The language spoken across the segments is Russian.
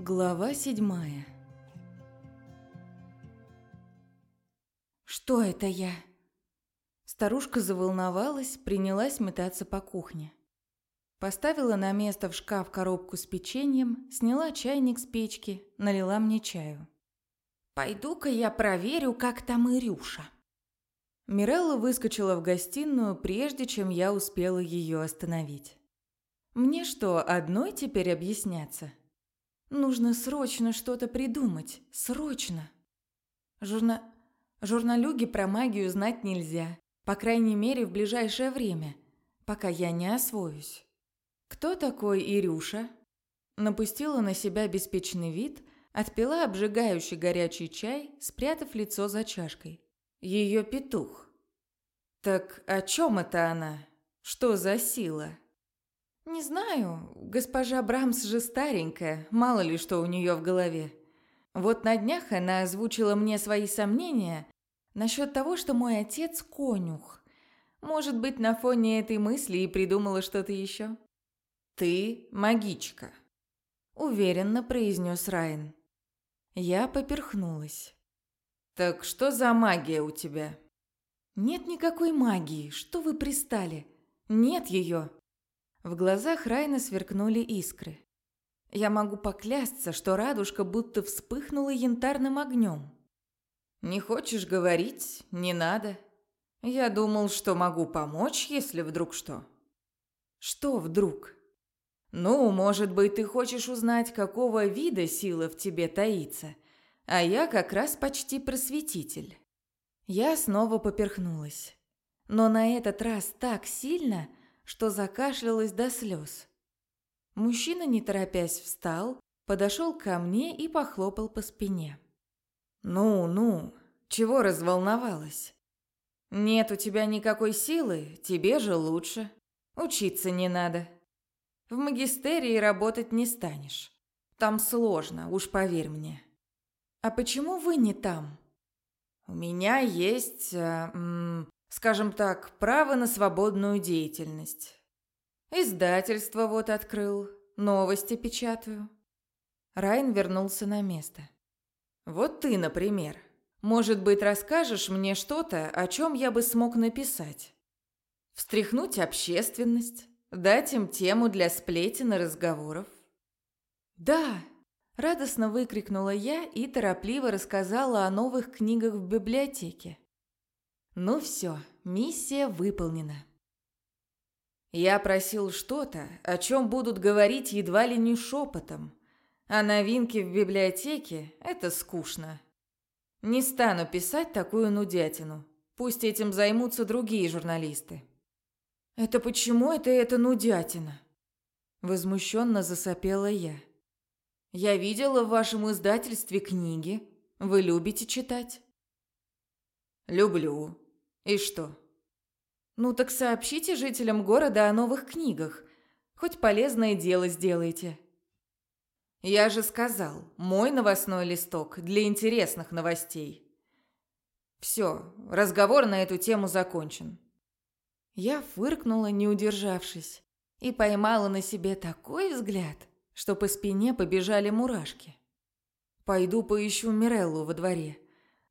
Глава седьмая «Что это я?» Старушка заволновалась, принялась метаться по кухне. Поставила на место в шкаф коробку с печеньем, сняла чайник с печки, налила мне чаю. «Пойду-ка я проверю, как там Ирюша». Мирелла выскочила в гостиную, прежде чем я успела ее остановить. «Мне что, одной теперь объясняться?» Нужно срочно что-то придумать. Срочно. Журна... Журналюги про магию знать нельзя. По крайней мере, в ближайшее время. Пока я не освоюсь. Кто такой Ирюша? Напустила на себя беспечный вид, отпила обжигающий горячий чай, спрятав лицо за чашкой. Ее петух. Так о чем это она? Что за сила? «Не знаю. Госпожа Брамс же старенькая, мало ли что у нее в голове. Вот на днях она озвучила мне свои сомнения насчет того, что мой отец – конюх. Может быть, на фоне этой мысли и придумала что-то еще?» «Ты магичка», – уверенно произнес Райан. Я поперхнулась. «Так что за магия у тебя?» «Нет никакой магии. Что вы пристали? Нет ее!» В глазах Райна сверкнули искры. Я могу поклясться, что радужка будто вспыхнула янтарным огнем. «Не хочешь говорить? Не надо. Я думал, что могу помочь, если вдруг что». «Что вдруг?» «Ну, может быть, ты хочешь узнать, какого вида сила в тебе таится, а я как раз почти просветитель». Я снова поперхнулась. Но на этот раз так сильно, что закашлялась до слез. Мужчина, не торопясь, встал, подошел ко мне и похлопал по спине. «Ну, ну, чего разволновалась? Нет у тебя никакой силы, тебе же лучше. Учиться не надо. В магистерии работать не станешь. Там сложно, уж поверь мне». «А почему вы не там?» «У меня есть... Э, скажем так, право на свободную деятельность. Издательство вот открыл, новости печатаю. Райн вернулся на место. Вот ты, например. Может быть, расскажешь мне что-то, о чем я бы смог написать? Встряхнуть общественность, дать им тему для сплетен и разговоров. Да, радостно выкрикнула я и торопливо рассказала о новых книгах в библиотеке. Ну все, миссия выполнена. Я просил что-то, о чем будут говорить едва ли не шепотом. А новинки в библиотеке – это скучно. Не стану писать такую нудятину. Пусть этим займутся другие журналисты. «Это почему это это нудятина?» Возмущенно засопела я. «Я видела в вашем издательстве книги. Вы любите читать?» «Люблю. И что? Ну так сообщите жителям города о новых книгах. Хоть полезное дело сделайте. Я же сказал, мой новостной листок для интересных новостей. Все, разговор на эту тему закончен. Я фыркнула, не удержавшись, и поймала на себе такой взгляд, что по спине побежали мурашки. Пойду поищу Миреллу во дворе.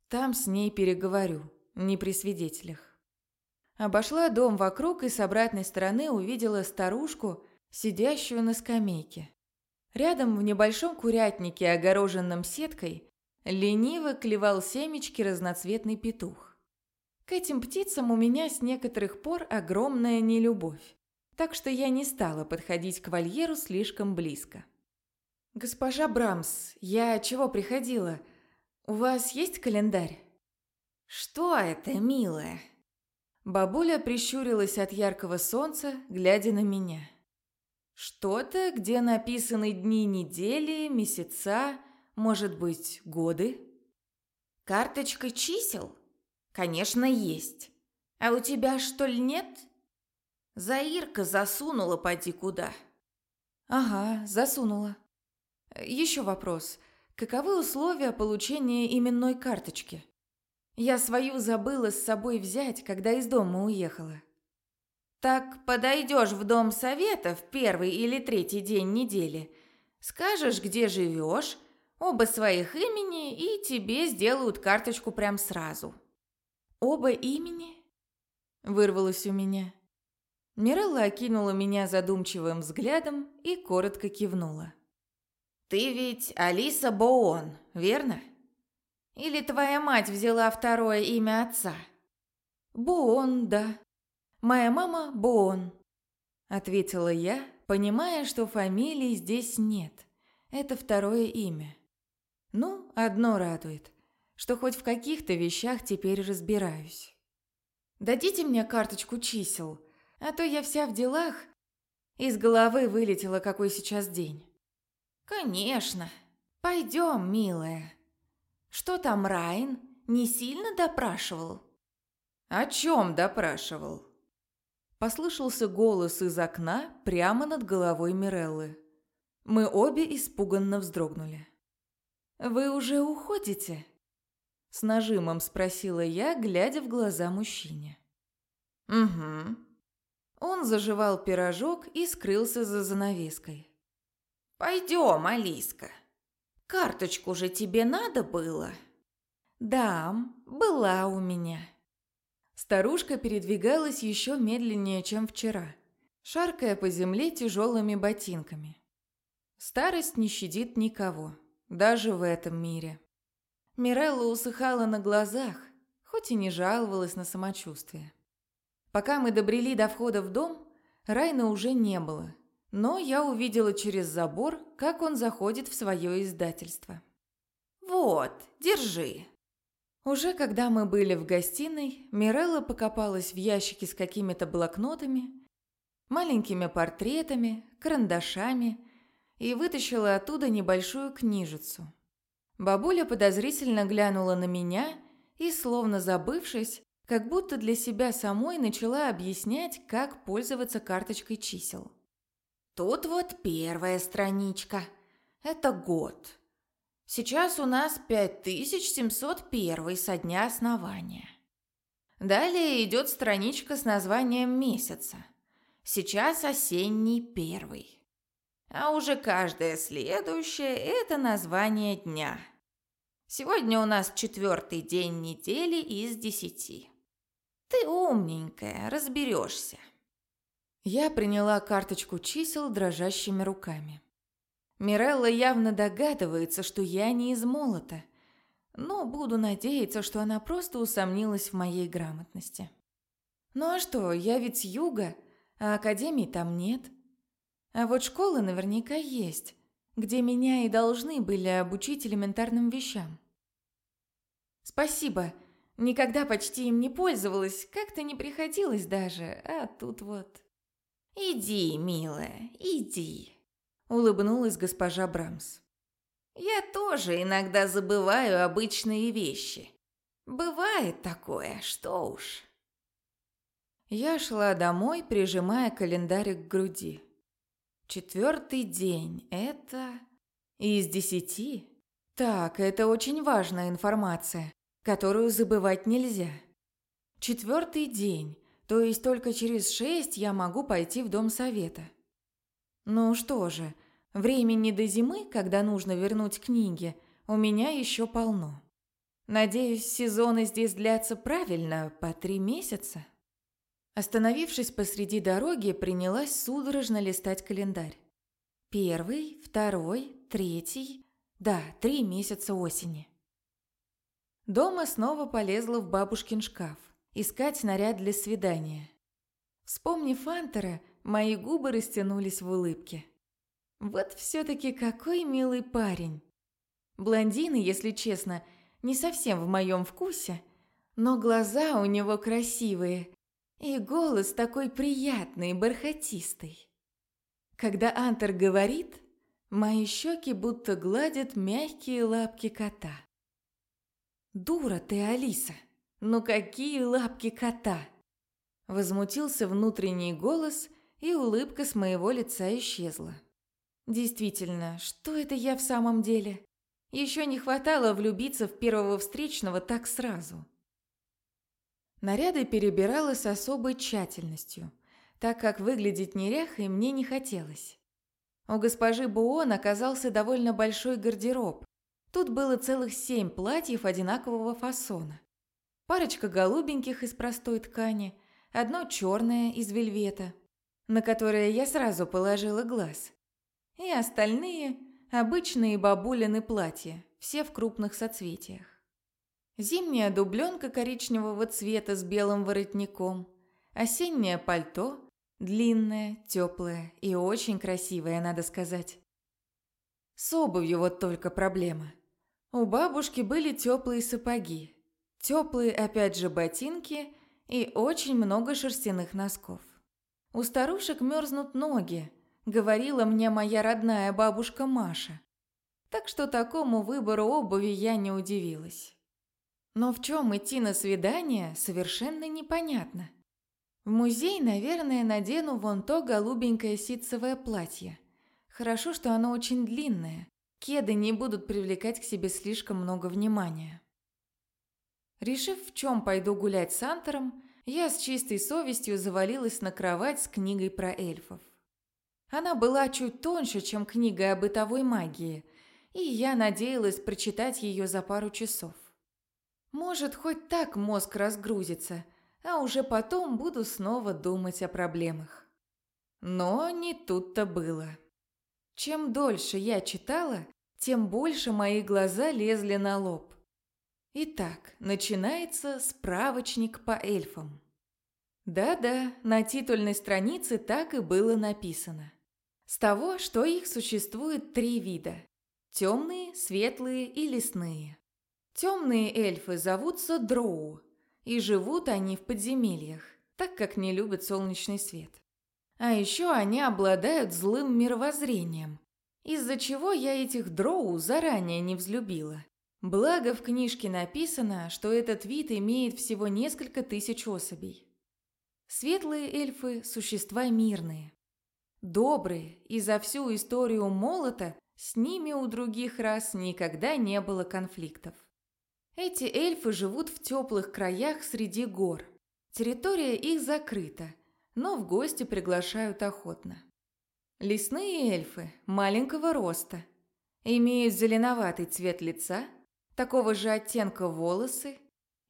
Там с ней переговорю не при свидетелях. Обошла дом вокруг и с обратной стороны увидела старушку, сидящую на скамейке. Рядом в небольшом курятнике, огороженном сеткой, лениво клевал семечки разноцветный петух. К этим птицам у меня с некоторых пор огромная нелюбовь, так что я не стала подходить к вольеру слишком близко. «Госпожа Брамс, я чего приходила? У вас есть календарь?» «Что это, милая?» Бабуля прищурилась от яркого солнца, глядя на меня. «Что-то, где написаны дни недели, месяца, может быть, годы?» «Карточка чисел? Конечно, есть. А у тебя, что ли, нет?» Заирка засунула поди куда. «Ага, засунула. Еще вопрос. Каковы условия получения именной карточки?» Я свою забыла с собой взять, когда из дома уехала. Так подойдешь в дом совета в первый или третий день недели. Скажешь, где живешь, оба своих имени, и тебе сделают карточку прям сразу. Оба имени? Вырвалось у меня. Мирелла окинула меня задумчивым взглядом и коротко кивнула. «Ты ведь Алиса Боон, верно? Или твоя мать взяла второе имя отца?» «Боон, да. Моя мама Боон», — ответила я, понимая, что фамилии здесь нет. Это второе имя. Ну, одно радует, что хоть в каких-то вещах теперь разбираюсь. «Дадите мне карточку чисел, а то я вся в делах. Из головы вылетела, какой сейчас день». «Конечно. Пойдем, милая. Что там Райн? Не сильно допрашивал?» «О чем допрашивал?» Послышался голос из окна прямо над головой Миреллы. Мы обе испуганно вздрогнули. «Вы уже уходите?» С нажимом спросила я, глядя в глаза мужчине. «Угу». Он заживал пирожок и скрылся за занавеской. «Пойдем, Алиска. Карточку же тебе надо было?» «Да, была у меня». Старушка передвигалась еще медленнее, чем вчера, шаркая по земле тяжелыми ботинками. Старость не щадит никого, даже в этом мире. Мирелла усыхала на глазах, хоть и не жаловалась на самочувствие. Пока мы добрели до входа в дом, Райна уже не было, но я увидела через забор, как он заходит в свое издательство. «Вот, держи». Уже когда мы были в гостиной, Мирелла покопалась в ящике с какими-то блокнотами, маленькими портретами, карандашами и вытащила оттуда небольшую книжицу. Бабуля подозрительно глянула на меня и, словно забывшись, как будто для себя самой начала объяснять, как пользоваться карточкой чисел. Тут вот первая страничка. Это год. Сейчас у нас 5701 со дня основания. Далее идет страничка с названием месяца. Сейчас осенний первый. А уже каждая следующая – это название дня. Сегодня у нас четвертый день недели из десяти. Ты умненькая, разберешься. Я приняла карточку чисел дрожащими руками. Мирелла явно догадывается, что я не из молота, но буду надеяться, что она просто усомнилась в моей грамотности. Ну а что, я ведь с юга, а академии там нет. А вот школы наверняка есть, где меня и должны были обучить элементарным вещам. Спасибо, никогда почти им не пользовалась, как-то не приходилось даже, а тут вот... «Иди, милая, иди», — улыбнулась госпожа Брамс. «Я тоже иногда забываю обычные вещи. Бывает такое, что уж». Я шла домой, прижимая календарик к груди. Четвертый день – это... Из десяти? Так, это очень важная информация, которую забывать нельзя. Четвертый день то есть только через шесть я могу пойти в дом совета. Ну что же, времени до зимы, когда нужно вернуть книги, у меня еще полно. Надеюсь, сезоны здесь длятся правильно, по три месяца. Остановившись посреди дороги, принялась судорожно листать календарь. Первый, второй, третий... Да, три месяца осени. Дома снова полезла в бабушкин шкаф искать наряд для свидания. Вспомнив Антера, мои губы растянулись в улыбке. Вот все-таки какой милый парень. Блондины, если честно, не совсем в моем вкусе, но глаза у него красивые, и голос такой приятный, бархатистый. Когда Антер говорит, мои щеки будто гладят мягкие лапки кота. «Дура ты, Алиса!» «Ну какие лапки кота!» Возмутился внутренний голос, и улыбка с моего лица исчезла. «Действительно, что это я в самом деле? Еще не хватало влюбиться в первого встречного так сразу». Наряды перебирала с особой тщательностью, так как выглядеть неряхой мне не хотелось. У госпожи Буон оказался довольно большой гардероб. Тут было целых семь платьев одинакового фасона. Парочка голубеньких из простой ткани, одно черное из вельвета, на которое я сразу положила глаз. И остальные – обычные бабулины платья, все в крупных соцветиях. Зимняя дубленка коричневого цвета с белым воротником, осеннее пальто, длинное, теплое и очень красивое, надо сказать. С обувью вот только проблема. У бабушки были теплые сапоги, теплые опять же ботинки и очень много шерстяных носков. У старушек мерзнут ноги, говорила мне моя родная бабушка Маша. Так что такому выбору обуви я не удивилась. Но в чем идти на свидание, совершенно непонятно. В музей, наверное, надену вон то голубенькое ситцевое платье. Хорошо, что оно очень длинное. Кеды не будут привлекать к себе слишком много внимания. Решив, в чем пойду гулять с Антером, я с чистой совестью завалилась на кровать с книгой про эльфов. Она была чуть тоньше, чем книга о бытовой магии, и я надеялась прочитать ее за пару часов. Может, хоть так мозг разгрузится, а уже потом буду снова думать о проблемах. Но не тут-то было. Чем дольше я читала, тем больше мои глаза лезли на лоб. Итак, начинается справочник по эльфам. Да-да, на титульной странице так и было написано. С того, что их существует три вида – темные, светлые и лесные. Темные эльфы зовутся дроу, и живут они в подземельях, так как не любят солнечный свет. А еще они обладают злым мировоззрением, из-за чего я этих дроу заранее не взлюбила. Благо в книжке написано, что этот вид имеет всего несколько тысяч особей. Светлые эльфы – существа мирные. Добрые, и за всю историю молота с ними у других рас никогда не было конфликтов. Эти эльфы живут в теплых краях среди гор. Территория их закрыта, но в гости приглашают охотно. Лесные эльфы маленького роста, имеют зеленоватый цвет лица, такого же оттенка волосы,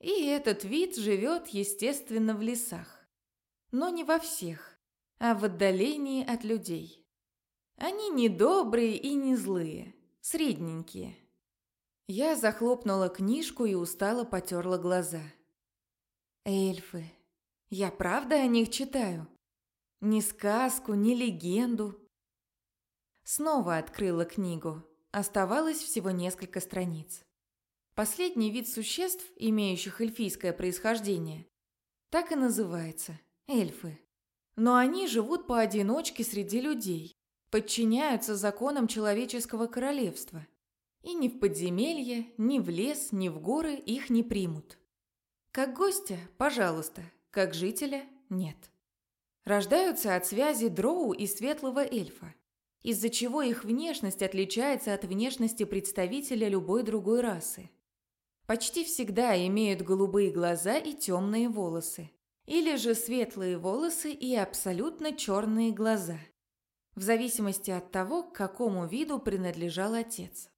и этот вид живет, естественно, в лесах. Но не во всех, а в отдалении от людей. Они не добрые и не злые, средненькие – я захлопнула книжку и устало потерла глаза. Эльфы. Я правда о них читаю? Ни сказку, ни легенду. Снова открыла книгу. Оставалось всего несколько страниц. Последний вид существ, имеющих эльфийское происхождение, так и называется – эльфы. Но они живут поодиночке среди людей, подчиняются законам человеческого королевства – и ни в подземелье, ни в лес, ни в горы их не примут. Как гостя – пожалуйста, как жителя – нет. Рождаются от связи дроу и светлого эльфа, из-за чего их внешность отличается от внешности представителя любой другой расы. Почти всегда имеют голубые глаза и темные волосы, или же светлые волосы и абсолютно черные глаза, в зависимости от того, к какому виду принадлежал отец.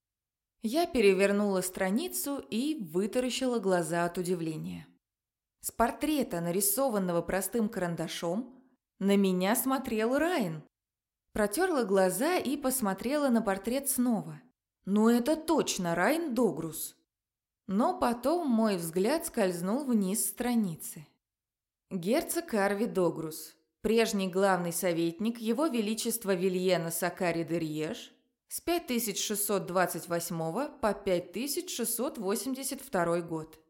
Я перевернула страницу и вытаращила глаза от удивления. С портрета, нарисованного простым карандашом, на меня смотрел Райан. Протерла глаза и посмотрела на портрет снова. Ну это точно Райан Догрус. Но потом мой взгляд скользнул вниз страницы. Герцог Арви Догрус, прежний главный советник Его Величества Вильена Сакари де Риеш, с 5628 по 5682 год.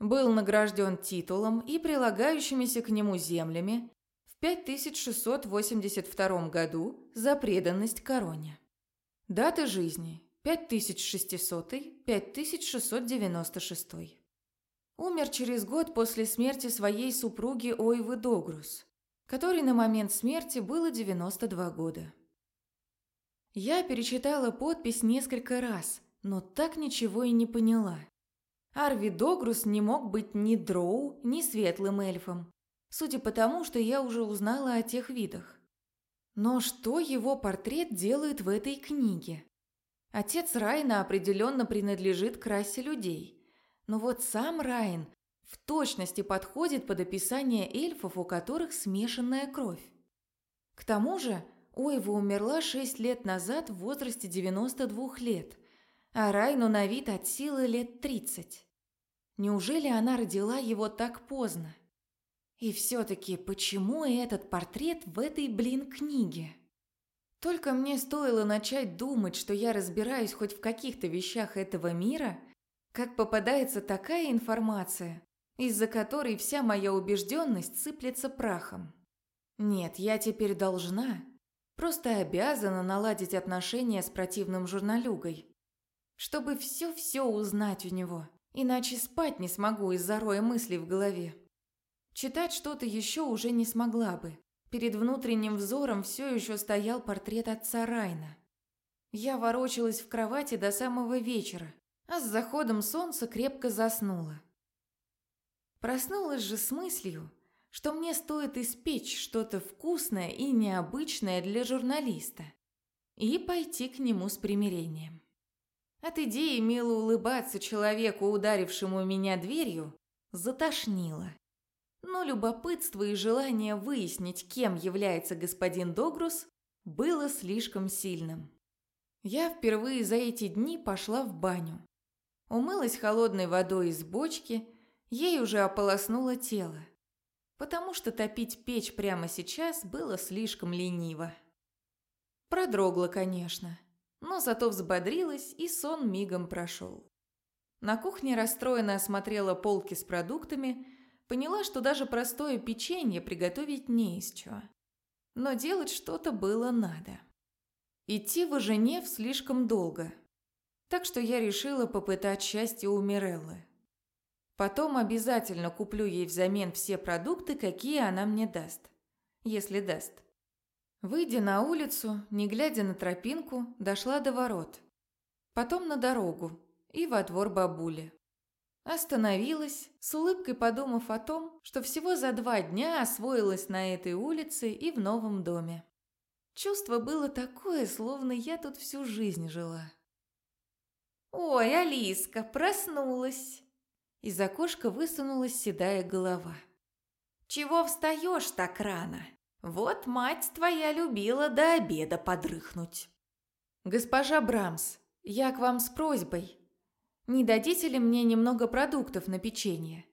Был награжден титулом и прилагающимися к нему землями в 5682 году за преданность короне. Дата жизни 5600-5696. Умер через год после смерти своей супруги Ойвы Догрус, которой на момент смерти было 92 года. Я перечитала подпись несколько раз, но так ничего и не поняла. Арви Догрус не мог быть ни дроу, ни светлым эльфом, судя по тому, что я уже узнала о тех видах. Но что его портрет делает в этой книге? Отец Райна определенно принадлежит к расе людей. Но вот сам Райн в точности подходит под описание эльфов, у которых смешанная кровь. К тому же Ойва умерла шесть лет назад в возрасте 92 лет, а Райну на вид от силы лет 30. Неужели она родила его так поздно? И все-таки почему этот портрет в этой, блин, книге? Только мне стоило начать думать, что я разбираюсь хоть в каких-то вещах этого мира, как попадается такая информация, из-за которой вся моя убежденность сыплется прахом. Нет, я теперь должна, просто обязана наладить отношения с противным журналюгой, чтобы все-все узнать у него, иначе спать не смогу из-за роя мыслей в голове. Читать что-то еще уже не смогла бы. Перед внутренним взором все еще стоял портрет отца Райна. Я ворочалась в кровати до самого вечера, а с заходом солнца крепко заснула. Проснулась же с мыслью, что мне стоит испечь что-то вкусное и необычное для журналиста и пойти к нему с примирением. От идеи мило улыбаться человеку, ударившему меня дверью, затошнило. Но любопытство и желание выяснить, кем является господин Догрус, было слишком сильным. Я впервые за эти дни пошла в баню. Умылась холодной водой из бочки Ей уже ополоснуло тело, потому что топить печь прямо сейчас было слишком лениво. Продрогла, конечно, но зато взбодрилась, и сон мигом прошел. На кухне расстроенно осмотрела полки с продуктами, поняла, что даже простое печенье приготовить не из чего. Но делать что-то было надо. Идти в Женев слишком долго, так что я решила попытать счастье у Миреллы. Потом обязательно куплю ей взамен все продукты, какие она мне даст. Если даст. Выйдя на улицу, не глядя на тропинку, дошла до ворот. Потом на дорогу и во двор бабули. Остановилась, с улыбкой подумав о том, что всего за два дня освоилась на этой улице и в новом доме. Чувство было такое, словно я тут всю жизнь жила. «Ой, Алиска, проснулась!» Из окошка высунулась седая голова. «Чего встаешь так рано? Вот мать твоя любила до обеда подрыхнуть». «Госпожа Брамс, я к вам с просьбой. Не дадите ли мне немного продуктов на печенье?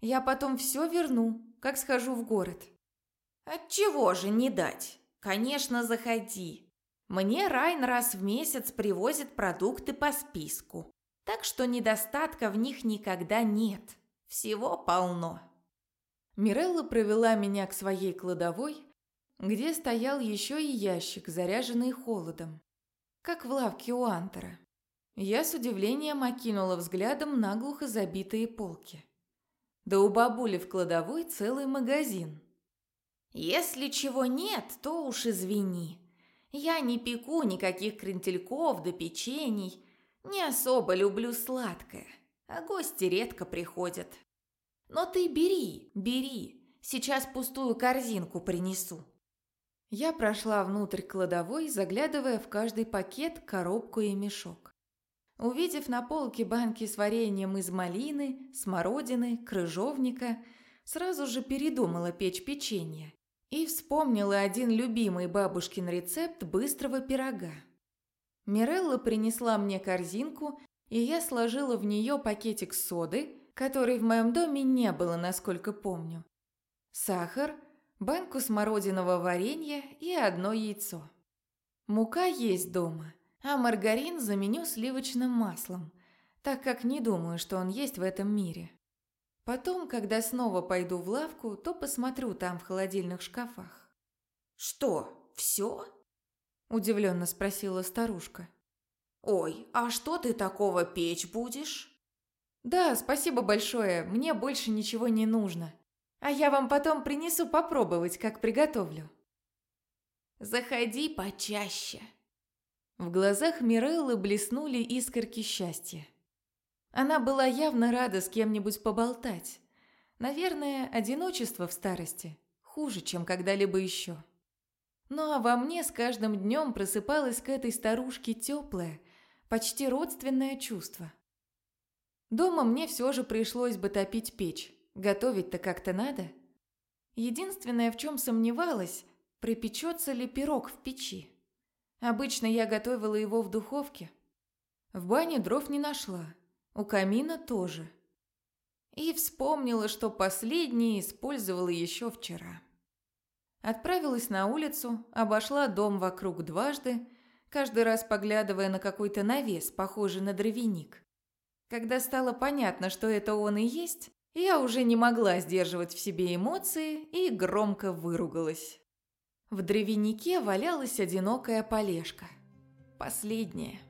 Я потом все верну, как схожу в город». «Отчего же не дать? Конечно, заходи. Мне Райн раз в месяц привозит продукты по списку так что недостатка в них никогда нет. Всего полно. Мирелла провела меня к своей кладовой, где стоял еще и ящик, заряженный холодом, как в лавке у Антера. Я с удивлением окинула взглядом наглухо забитые полки. Да у бабули в кладовой целый магазин. «Если чего нет, то уж извини. Я не пеку никаких крентельков да печений, не особо люблю сладкое, а гости редко приходят. Но ты бери, бери, сейчас пустую корзинку принесу. Я прошла внутрь кладовой, заглядывая в каждый пакет, коробку и мешок. Увидев на полке банки с вареньем из малины, смородины, крыжовника, сразу же передумала печь печенье и вспомнила один любимый бабушкин рецепт быстрого пирога. Мирелла принесла мне корзинку, и я сложила в нее пакетик соды, которой в моем доме не было, насколько помню. Сахар, банку смородиного варенья и одно яйцо. Мука есть дома, а маргарин заменю сливочным маслом, так как не думаю, что он есть в этом мире. Потом, когда снова пойду в лавку, то посмотрю там в холодильных шкафах. «Что, все?» Удивленно спросила старушка. «Ой, а что ты такого печь будешь?» «Да, спасибо большое, мне больше ничего не нужно. А я вам потом принесу попробовать, как приготовлю». «Заходи почаще». В глазах Миреллы блеснули искорки счастья. Она была явно рада с кем-нибудь поболтать. Наверное, одиночество в старости хуже, чем когда-либо еще. Ну а во мне с каждым днем просыпалось к этой старушке теплое, почти родственное чувство. Дома мне все же пришлось бы топить печь. Готовить-то как-то надо. Единственное, в чем сомневалась, припечется ли пирог в печи. Обычно я готовила его в духовке. В бане дров не нашла, у камина тоже. И вспомнила, что последние использовала еще вчера. Отправилась на улицу, обошла дом вокруг дважды, каждый раз поглядывая на какой-то навес, похожий на дровяник. Когда стало понятно, что это он и есть, я уже не могла сдерживать в себе эмоции и громко выругалась. В дровянике валялась одинокая полежка. Последняя.